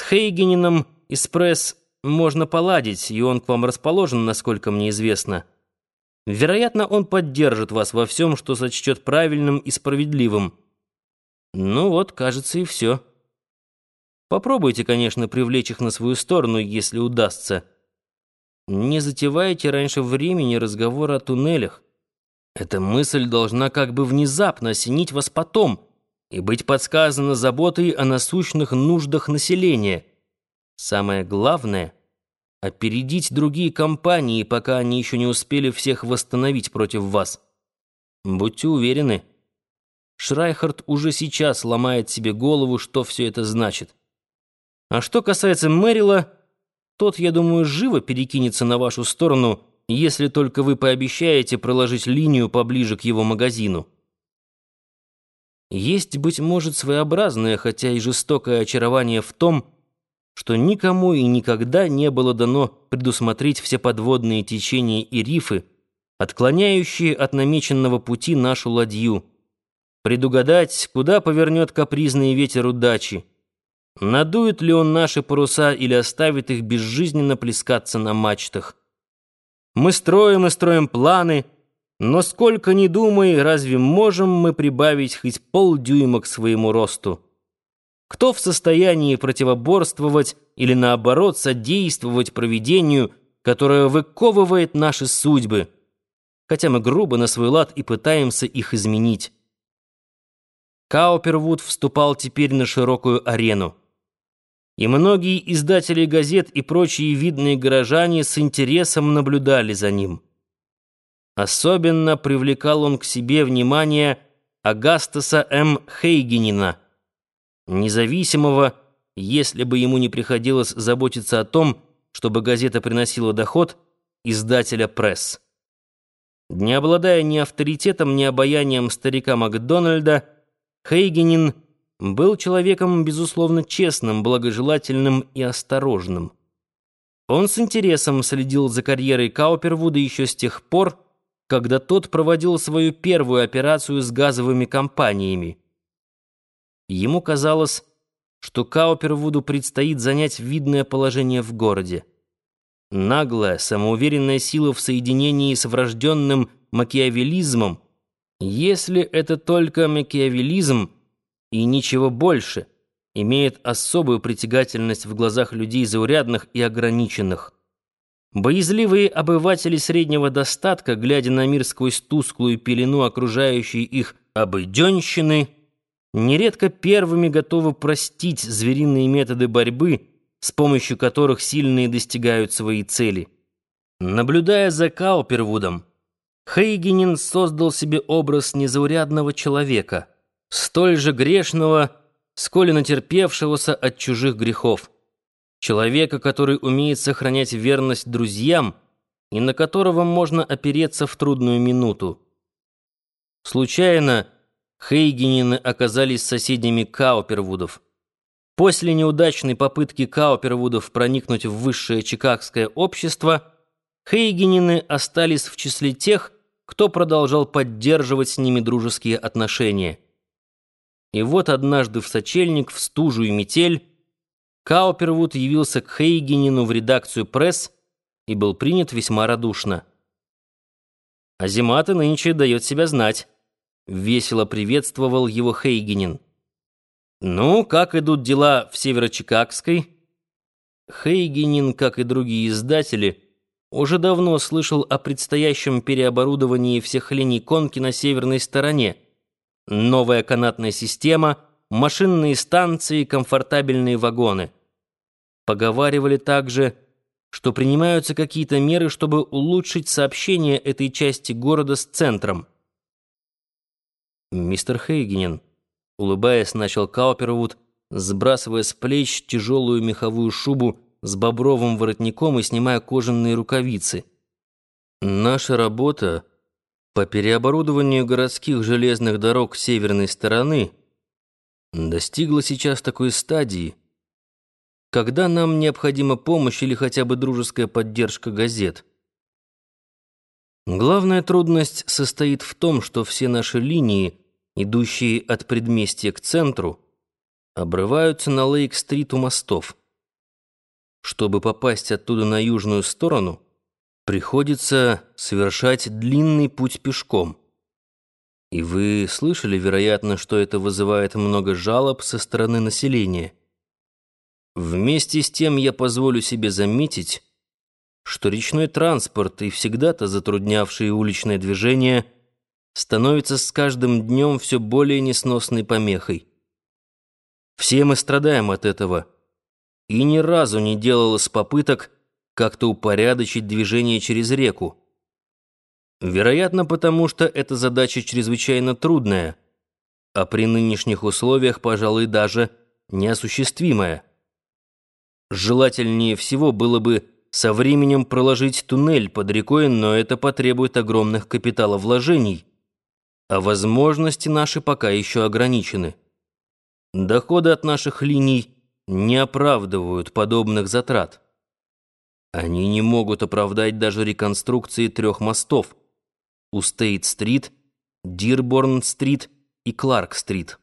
С Хейгенином из можно поладить, и он к вам расположен, насколько мне известно. Вероятно, он поддержит вас во всем, что сочтет правильным и справедливым. Ну вот, кажется, и все. Попробуйте, конечно, привлечь их на свою сторону, если удастся. Не затевайте раньше времени разговор о туннелях. Эта мысль должна как бы внезапно осенить вас потом и быть подсказана заботой о насущных нуждах населения. Самое главное — опередить другие компании, пока они еще не успели всех восстановить против вас. Будьте уверены, Шрайхард уже сейчас ломает себе голову, что все это значит. А что касается Мэрила, тот, я думаю, живо перекинется на вашу сторону, если только вы пообещаете проложить линию поближе к его магазину. Есть, быть может, своеобразное, хотя и жестокое очарование в том, что никому и никогда не было дано предусмотреть все подводные течения и рифы, отклоняющие от намеченного пути нашу ладью, предугадать, куда повернет капризный ветер удачи, надует ли он наши паруса или оставит их безжизненно плескаться на мачтах. Мы строим и строим планы, но сколько ни думай, разве можем мы прибавить хоть полдюйма к своему росту? Кто в состоянии противоборствовать или наоборот содействовать проведению, которое выковывает наши судьбы, хотя мы грубо на свой лад и пытаемся их изменить? Каупервуд вступал теперь на широкую арену. И многие издатели газет и прочие видные горожане с интересом наблюдали за ним. Особенно привлекал он к себе внимание Агастаса М. Хейгенина, независимого, если бы ему не приходилось заботиться о том, чтобы газета приносила доход, издателя «Пресс». Не обладая ни авторитетом, ни обаянием старика Макдональда, Хейгенин был человеком, безусловно, честным, благожелательным и осторожным. Он с интересом следил за карьерой Каупервуда еще с тех пор, когда тот проводил свою первую операцию с газовыми компаниями. Ему казалось, что Каупервуду предстоит занять видное положение в городе. Наглая, самоуверенная сила в соединении с врожденным макиавелизмом, если это только макиавелизм и ничего больше, имеет особую притягательность в глазах людей заурядных и ограниченных. Боязливые обыватели среднего достатка, глядя на мир сквозь тусклую пелену окружающей их обыденщины, нередко первыми готовы простить звериные методы борьбы, с помощью которых сильные достигают своей цели. Наблюдая за Каупервудом, Хейгенин создал себе образ незаурядного человека, столь же грешного, сколь и натерпевшегося от чужих грехов. Человека, который умеет сохранять верность друзьям и на которого можно опереться в трудную минуту. Случайно Хейгенины оказались соседями Каупервудов. После неудачной попытки Каупервудов проникнуть в высшее чикагское общество, Хейгенины остались в числе тех, кто продолжал поддерживать с ними дружеские отношения. И вот однажды в сочельник, в стужу и метель, Каупервуд явился к Хейгенину в редакцию «Пресс» и был принят весьма радушно. «А зима-то нынче дает себя знать», — весело приветствовал его Хейгенин. «Ну, как идут дела в Северо-Чикагской?» Хейгенин, как и другие издатели, — уже давно слышал о предстоящем переоборудовании всех линий конки на северной стороне. Новая канатная система, машинные станции, комфортабельные вагоны. Поговаривали также, что принимаются какие-то меры, чтобы улучшить сообщение этой части города с центром. «Мистер Хейгенен», — улыбаясь, начал Каупервуд, сбрасывая с плеч тяжелую меховую шубу, с бобровым воротником и снимая кожаные рукавицы. Наша работа по переоборудованию городских железных дорог северной стороны достигла сейчас такой стадии, когда нам необходима помощь или хотя бы дружеская поддержка газет. Главная трудность состоит в том, что все наши линии, идущие от предместья к центру, обрываются на Лейк-стрит у мостов. Чтобы попасть оттуда на южную сторону, приходится совершать длинный путь пешком. И вы слышали, вероятно, что это вызывает много жалоб со стороны населения. Вместе с тем я позволю себе заметить, что речной транспорт и всегда-то затруднявший уличное движение становится с каждым днем все более несносной помехой. Все мы страдаем от этого, и ни разу не делалось попыток как-то упорядочить движение через реку. Вероятно, потому что эта задача чрезвычайно трудная, а при нынешних условиях, пожалуй, даже неосуществимая. Желательнее всего было бы со временем проложить туннель под рекой, но это потребует огромных капиталовложений, а возможности наши пока еще ограничены. Доходы от наших линий не оправдывают подобных затрат. Они не могут оправдать даже реконструкции трех мостов у Стейт-стрит, Дирборн-стрит и Кларк-стрит.